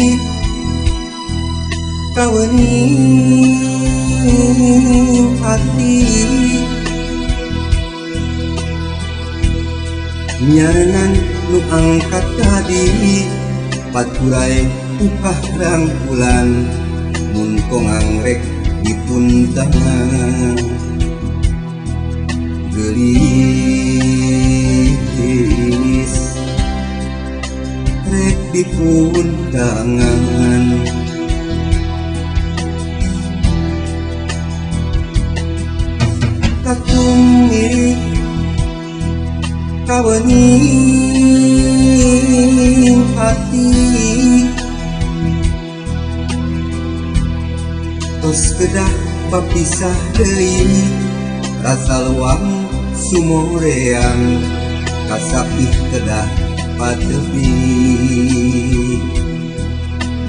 Hai ka nyanan lu angkat tadi paturai upahdang pulang mukong anggrek dipuntangangeri di pundangan kau kawening hati tos kedah papisah deui rasa luang sumoreang kasapih kedah tempat tepi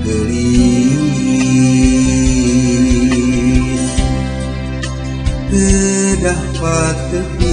Gelis tepi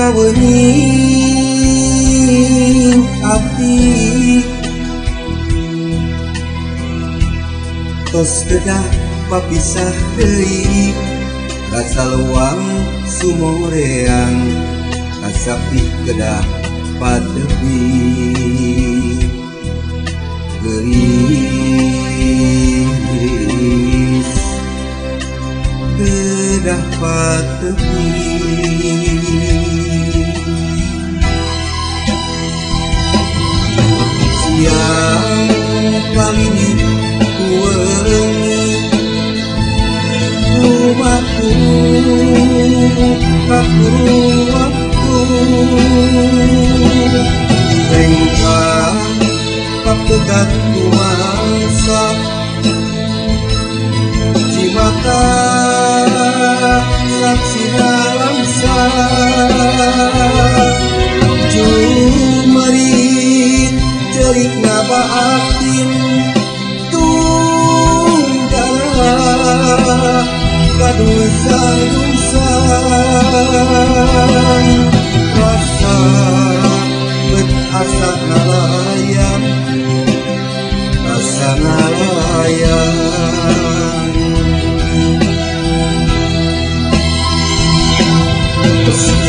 behati terus kedah Pakisahgeri rasaal uang Sumoreang asa kedah padawigeri dapat akan kumasak cinta saksi dalam Jumari cerik naba aktin tunggal Kadua sarung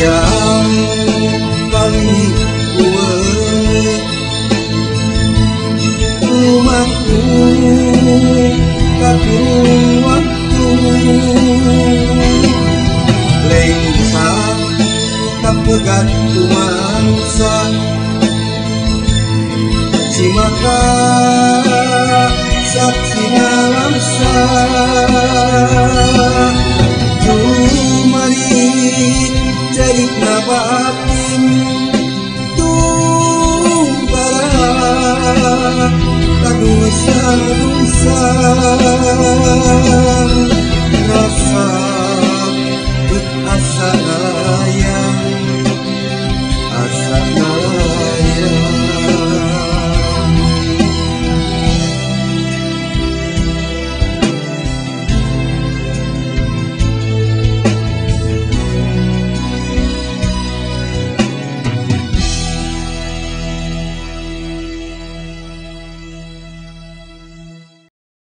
yang pangkuan rumahku kadung waktu lengsa kapegat tumangsa cimaka saksi dalam sa Jumari up.